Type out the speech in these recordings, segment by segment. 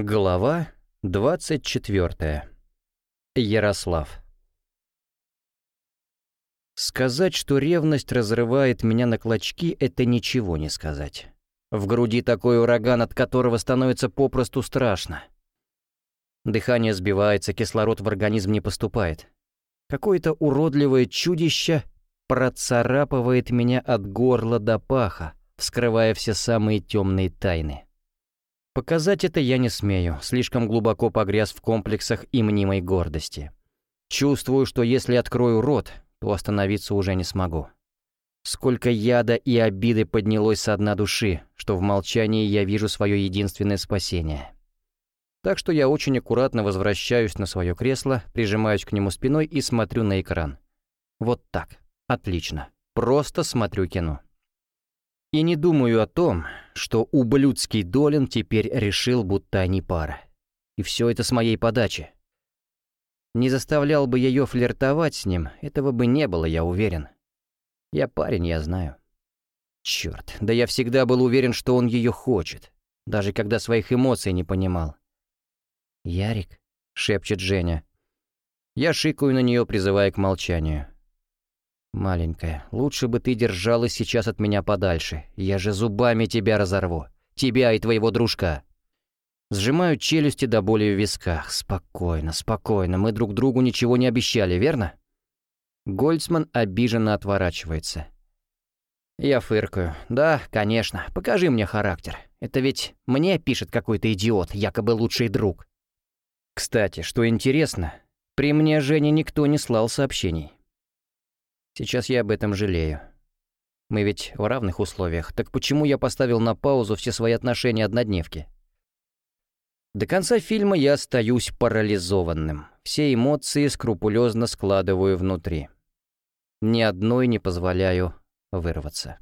Глава 24. Ярослав. Сказать, что ревность разрывает меня на клочки, это ничего не сказать. В груди такой ураган, от которого становится попросту страшно. Дыхание сбивается, кислород в организм не поступает. Какое-то уродливое чудище процарапывает меня от горла до паха, вскрывая все самые темные тайны. Показать это я не смею, слишком глубоко погряз в комплексах и мнимой гордости. Чувствую, что если открою рот, то остановиться уже не смогу. Сколько яда и обиды поднялось со дна души, что в молчании я вижу свое единственное спасение. Так что я очень аккуратно возвращаюсь на свое кресло, прижимаюсь к нему спиной и смотрю на экран. Вот так. Отлично. Просто смотрю кино. И не думаю о том, что ублюдский Долин теперь решил, будто они пара. И все это с моей подачи. Не заставлял бы ее флиртовать с ним, этого бы не было, я уверен. Я парень, я знаю. Черт, да я всегда был уверен, что он ее хочет, даже когда своих эмоций не понимал. «Ярик?» — шепчет Женя. Я шикаю на нее, призывая к молчанию. «Маленькая, лучше бы ты держалась сейчас от меня подальше. Я же зубами тебя разорву. Тебя и твоего дружка». Сжимаю челюсти до боли в висках. Спокойно, спокойно. Мы друг другу ничего не обещали, верно? Гольцман обиженно отворачивается. Я фыркаю. «Да, конечно. Покажи мне характер. Это ведь мне пишет какой-то идиот, якобы лучший друг». Кстати, что интересно, при мне Жене никто не слал сообщений. Сейчас я об этом жалею. Мы ведь в равных условиях, так почему я поставил на паузу все свои отношения однодневки? До конца фильма я остаюсь парализованным. Все эмоции скрупулезно складываю внутри. Ни одной не позволяю вырваться.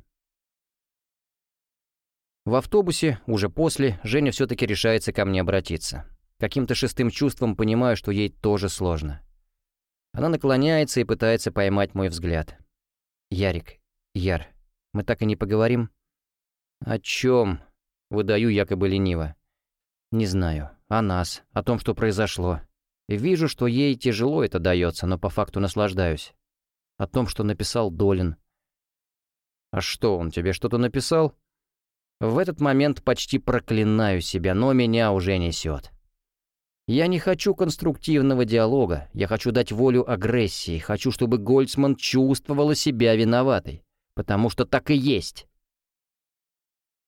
В автобусе, уже после, Женя все-таки решается ко мне обратиться. Каким-то шестым чувством понимаю, что ей тоже сложно. Она наклоняется и пытается поймать мой взгляд. «Ярик, Яр, мы так и не поговорим?» «О чем?» — выдаю якобы лениво. «Не знаю. О нас, о том, что произошло. Вижу, что ей тяжело это дается, но по факту наслаждаюсь. О том, что написал Долин». «А что, он тебе что-то написал?» В этот момент почти проклинаю себя, но меня уже несет. Я не хочу конструктивного диалога, я хочу дать волю агрессии, хочу, чтобы Гольцман чувствовала себя виноватой, потому что так и есть.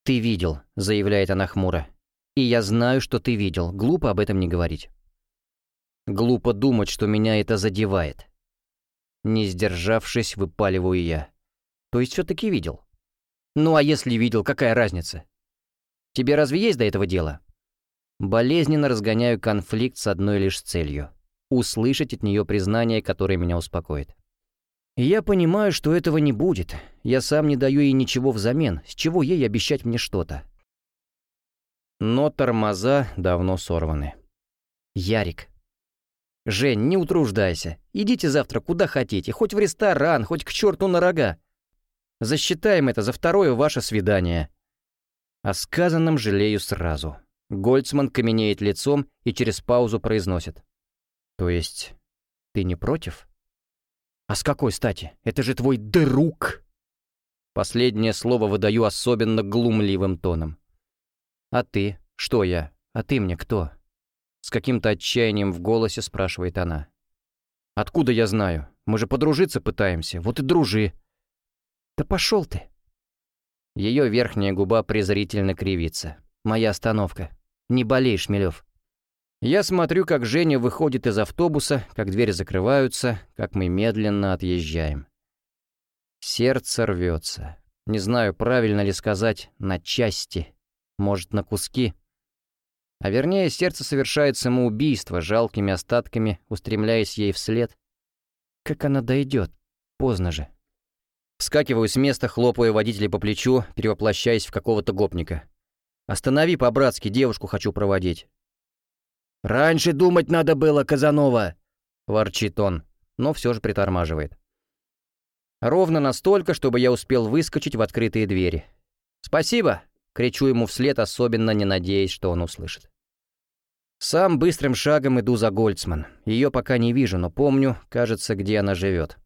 «Ты видел», — заявляет она хмуро. «И я знаю, что ты видел, глупо об этом не говорить». Глупо думать, что меня это задевает. Не сдержавшись, выпаливаю я. То есть все-таки видел. Ну а если видел, какая разница? Тебе разве есть до этого дело? Болезненно разгоняю конфликт с одной лишь целью — услышать от нее признание, которое меня успокоит. Я понимаю, что этого не будет. Я сам не даю ей ничего взамен, с чего ей обещать мне что-то. Но тормоза давно сорваны. Ярик. Жень, не утруждайся. Идите завтра куда хотите, хоть в ресторан, хоть к черту на рога. Засчитаем это за второе ваше свидание. О сказанном жалею сразу. Гольцман каменеет лицом и через паузу произносит. «То есть ты не против?» «А с какой стати? Это же твой друг!» Последнее слово выдаю особенно глумливым тоном. «А ты? Что я? А ты мне кто?» С каким-то отчаянием в голосе спрашивает она. «Откуда я знаю? Мы же подружиться пытаемся, вот и дружи». «Да пошел ты!» Ее верхняя губа презрительно кривится. Моя остановка. Не болей, Шмелев. Я смотрю, как Женя выходит из автобуса, как двери закрываются, как мы медленно отъезжаем. Сердце рвется. Не знаю, правильно ли сказать «на части», может, на куски. А вернее, сердце совершает самоубийство, жалкими остатками, устремляясь ей вслед. Как она дойдет? Поздно же. Вскакиваю с места, хлопаю водителя по плечу, перевоплощаясь в какого-то гопника. Останови по-братски, девушку хочу проводить». «Раньше думать надо было, Казанова!» — ворчит он, но все же притормаживает. Ровно настолько, чтобы я успел выскочить в открытые двери. «Спасибо!» — кричу ему вслед, особенно не надеясь, что он услышит. Сам быстрым шагом иду за Гольцман. Ее пока не вижу, но помню, кажется, где она живет.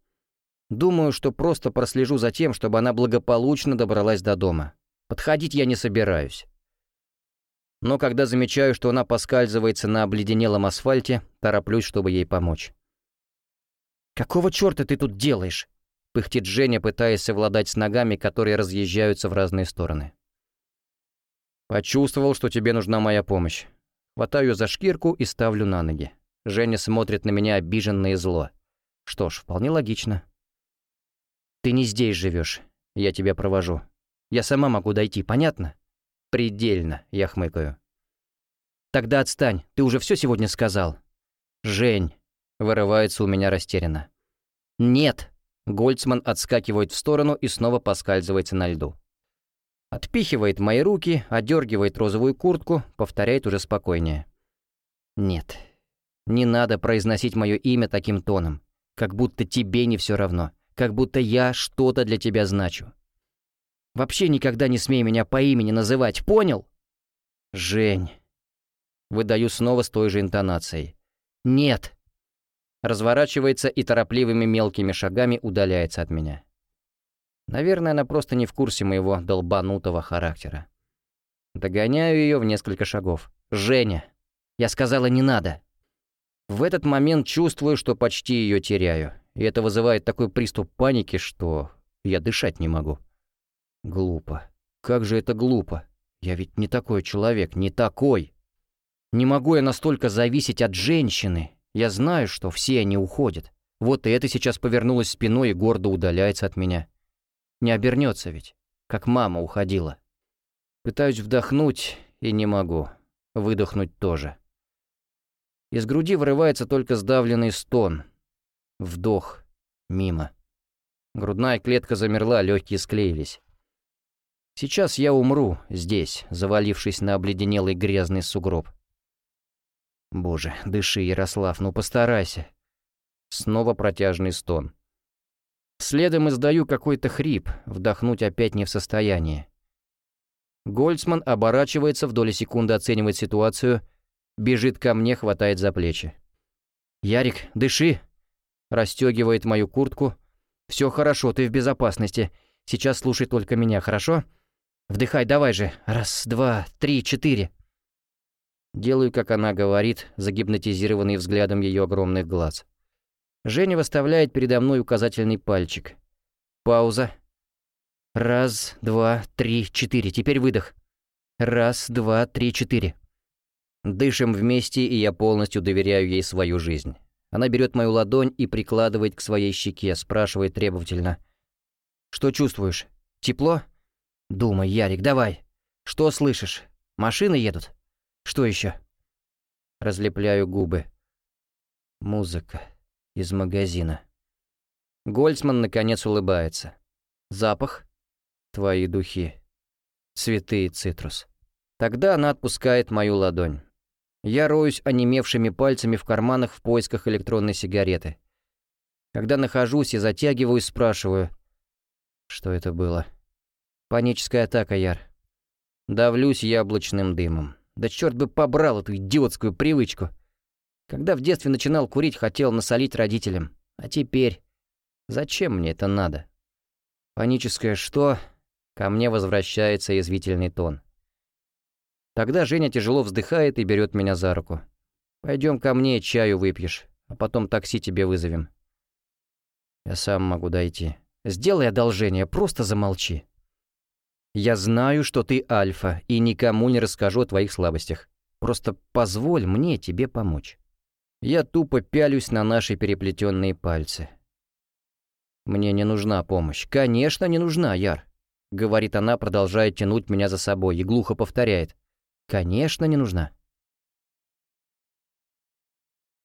Думаю, что просто прослежу за тем, чтобы она благополучно добралась до дома. Подходить я не собираюсь. Но когда замечаю, что она поскальзывается на обледенелом асфальте, тороплюсь, чтобы ей помочь. «Какого черта ты тут делаешь?» — пыхтит Женя, пытаясь совладать с ногами, которые разъезжаются в разные стороны. «Почувствовал, что тебе нужна моя помощь. Хватаю за шкирку и ставлю на ноги. Женя смотрит на меня обиженно и зло. Что ж, вполне логично. «Ты не здесь живешь. Я тебя провожу. Я сама могу дойти, понятно?» «Предельно», — я хмыкаю. «Тогда отстань, ты уже все сегодня сказал?» «Жень», — вырывается у меня растерянно. «Нет», — Гольцман отскакивает в сторону и снова поскальзывается на льду. Отпихивает мои руки, одергивает розовую куртку, повторяет уже спокойнее. «Нет, не надо произносить мое имя таким тоном, как будто тебе не все равно, как будто я что-то для тебя значу. Вообще никогда не смей меня по имени называть, понял?» «Жень...» Выдаю снова с той же интонацией. «Нет!» Разворачивается и торопливыми мелкими шагами удаляется от меня. Наверное, она просто не в курсе моего долбанутого характера. Догоняю ее в несколько шагов. «Женя!» Я сказала, не надо. В этот момент чувствую, что почти ее теряю. И это вызывает такой приступ паники, что я дышать не могу. Глупо. Как же это глупо. Я ведь не такой человек, не такой. Не могу я настолько зависеть от женщины. Я знаю, что все они уходят. Вот и это сейчас повернулась спиной и гордо удаляется от меня. Не обернется ведь, как мама уходила. Пытаюсь вдохнуть и не могу. Выдохнуть тоже. Из груди вырывается только сдавленный стон. Вдох. Мимо. Грудная клетка замерла, легкие склеились. Сейчас я умру здесь, завалившись на обледенелый грязный сугроб. Боже, дыши, Ярослав, ну постарайся. Снова протяжный стон. Следом издаю какой-то хрип, вдохнуть опять не в состоянии. Гольцман оборачивается, в доли секунды оценивает ситуацию, бежит ко мне, хватает за плечи. «Ярик, дыши!» Растёгивает мою куртку. «Всё хорошо, ты в безопасности. Сейчас слушай только меня, хорошо? Вдыхай, давай же. Раз, два, три, четыре». Делаю, как она говорит, загипнотизированный взглядом её огромных глаз. Женя выставляет передо мной указательный пальчик. Пауза. Раз, два, три, четыре. Теперь выдох. Раз, два, три, четыре. Дышим вместе, и я полностью доверяю ей свою жизнь. Она берет мою ладонь и прикладывает к своей щеке, спрашивает требовательно. «Что чувствуешь? Тепло?» «Думай, Ярик, давай. Что слышишь? Машины едут? Что еще?» Разлепляю губы. Музыка из магазина. Гольцман наконец улыбается. Запах? Твои духи. Цветы и цитрус. Тогда она отпускает мою ладонь. Я роюсь онемевшими пальцами в карманах в поисках электронной сигареты. Когда нахожусь и затягиваю, спрашиваю, что это было. Паническая атака, Яр. Давлюсь яблочным дымом. Да черт бы побрал эту идиотскую привычку. Когда в детстве начинал курить, хотел насолить родителям. А теперь... Зачем мне это надо? Паническое что? Ко мне возвращается язвительный тон. Тогда Женя тяжело вздыхает и берет меня за руку. Пойдем ко мне, чаю выпьешь, а потом такси тебе вызовем. Я сам могу дойти. Сделай одолжение, просто замолчи. Я знаю, что ты альфа, и никому не расскажу о твоих слабостях. Просто позволь мне тебе помочь. Я тупо пялюсь на наши переплетенные пальцы. «Мне не нужна помощь. Конечно, не нужна, Яр», — говорит она, продолжая тянуть меня за собой, и глухо повторяет. «Конечно, не нужна».